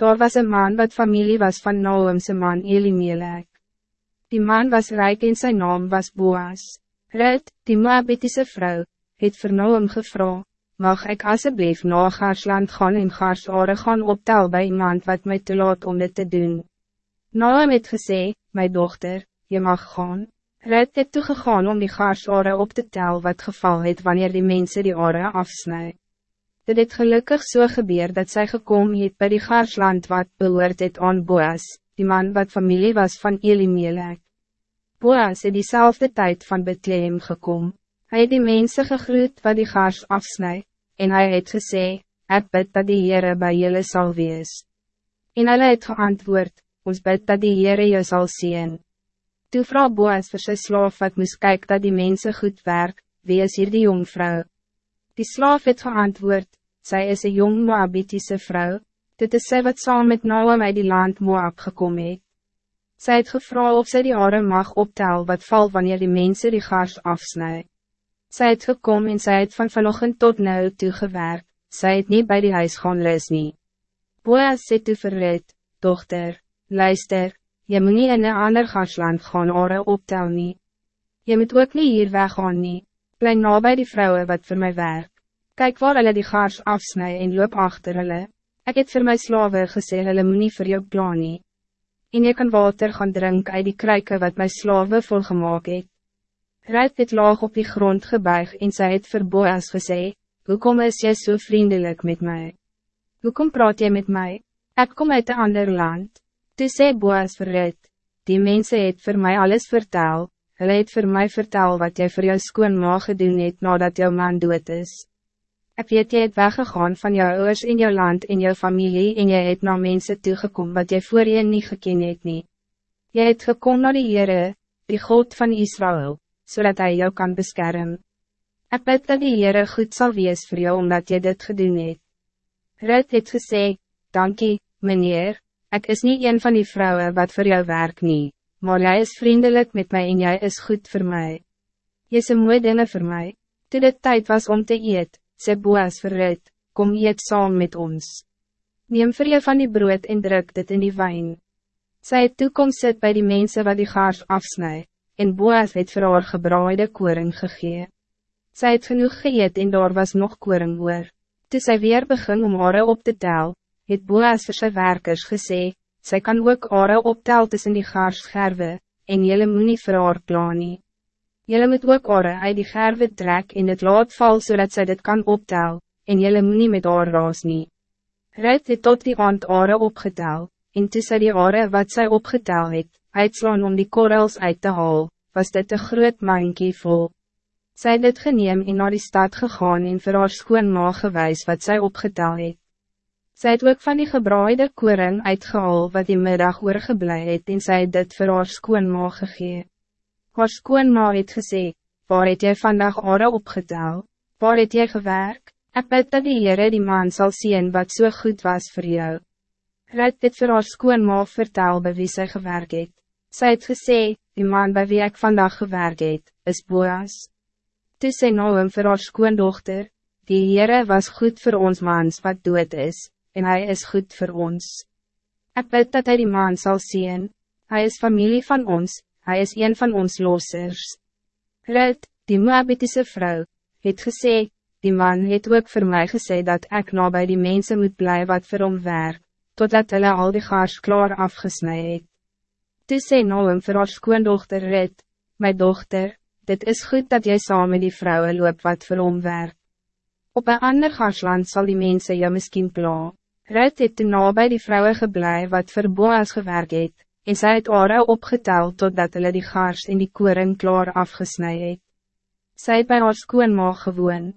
Daar was een man wat familie was van Naumse man Elimelek. Die man was rijk en zijn naam was Boas. Rut, die Moabitische vrouw, het vir Naum gevra, mag ik alsjeblieft na Gaarsland gaan en Gaarsare gaan optel bij iemand wat mij te laat om dit te doen. Naum het gesê, my dochter, je mag gaan. Rut het toegegaan om die Gaarsare op te tel wat geval het wanneer die mensen die ore afsnijden. Dit het gelukkig so gebeur dat zij gekom het by die Gaarsland wat behoort het aan Boas, die man wat familie was van Elimelek. Boas het diezelfde tijd van Bethlehem gekom. Hij het die mensen gegroet wat die Gaars afsnij, en hij het gesê, ek bid dat die Heere by julle sal wees. En hulle het geantwoord, ons bid dat die Heere jou sal zien. Toe vraag Boas vir sy slaaf wat moest kyk dat die mensen goed werk, wie is hier die jongvrou? Die slaaf het geantwoord, zij is een jong Moabitische vrouw, dit is zij wat saam met Noam uit die land Moab gekom het. Sy het gevra of sy die hare mag optel wat val wanneer die mensen die gaars afsnij. Sy het gekom en sy het van vanochtend tot nou toegewerk, sy het niet bij die huis gaan les nie. Boas sê toe verrit, dochter, luister, je moet niet in een ander gaarsland gaan hare optel nie. Je moet ook niet hier weggaan nie, bly na by die vrouwen wat voor mij werk. Kijk waar hulle die gaars afsnij en loop achter hulle. Ik het voor mijn slaven gesê hulle moet nie vir jou plan nie. En je kan water gaan drinken uit die kruike wat mijn slaven volgemaak het. Ruit het laag op die grond gebuig en sy het vir Boas gesê, Hoekom is jy so vriendelijk met mij? Hoekom praat jy met mij? Ik kom uit een ander land. Toe sê Boas vir Ruit, die mensen het voor mij alles vertel, hulle het voor mij vertel wat jy voor jou skoon ma gedoen het nadat jou man dood is. Ik weet jy het weggegaan van jou ouders in jou land en jou familie en jy het na mense toegekom wat jy voor je niet geken het nie. Jy het gekom na die Heere, die God van Israël, zodat hij jou kan beschermen. Ik bid dat die Heere goed zal wees voor jou omdat je dit gedoen het. Rut het gesê, dankie, meneer, ik is niet een van die vrouwen wat voor jou werk nie, maar jij is vriendelijk met mij en jij is goed voor mij. Je is een mooie dingen voor mij. Toen het tijd was om te eten, sê Boas verrit, kom eet saam met ons. Neem vir jou van die brood en druk dit in die wijn. Sy het toekom sit by die mensen wat die gaars afsnij, en Boas het vir haar gebraaide koring gegee. Sy het genoeg geëet en daar was nog koring oor. Toe sy weer begin om haar op te tel, het Boas vir sy werkers gesê, sy kan ook haar optel tussen die gaars scherwe, en jylle moet nie vir haar plan nie. Jelle moet ook ore uit die gerwe trek en het laat val zodat zij dit kan optel, en jelle moet niet met oor raas nie. Ruit het tot die aand ore opgetel, en toe sy die ore wat zij opgetel het, uitslaan om die korrels uit te haal, was dit een groot mankie vol. Sy het dit geneem en naar die stad gegaan en vir haar skoon ma gewys wat zij opgetel het. Sy het ook van die gebraaide koring uitgehaal wat die middag oorgeblij het en sy het dit vir haar skoon ma gegee. Haar skoonma het gesê, waar het jy vandag ore opgetel, waar het jy gewerk, ek bid dat die Heere die man zal zien wat zo so goed was voor jou. Ruit dit vir haar skoonma vertel by wie sy gewerk het. Sy het gesê, die man bij wie ik vandaag gewerkt het, is Boas. Toe sê hem vir haar skoondochter, die Heere was goed voor ons mans wat dood is, en hij is goed voor ons. Ik bid dat hij die man zal zien, hij is familie van ons, hij is een van ons lossers. Rut, die Moabitische vrouw, het gesê, die man het ook voor mij gesê dat ik nou bij die mensen moet blijven wat vir hom werk, totdat hulle al die gaars klaar afgesnij het. Toe sê hem vir haar skoondochter Rut, my dochter, dit is goed dat jij samen met die vrouwen loop wat vir hom werk. Op een ander gaarsland zal die mensen jou miskien pla. Rut het na by die vrouwen geblij wat vir Boas gewerk het, en sy het ore opgetel totdat hulle die gaars en die koring klaar afgesnij het. Sy het by haar skoonmaag gewoon,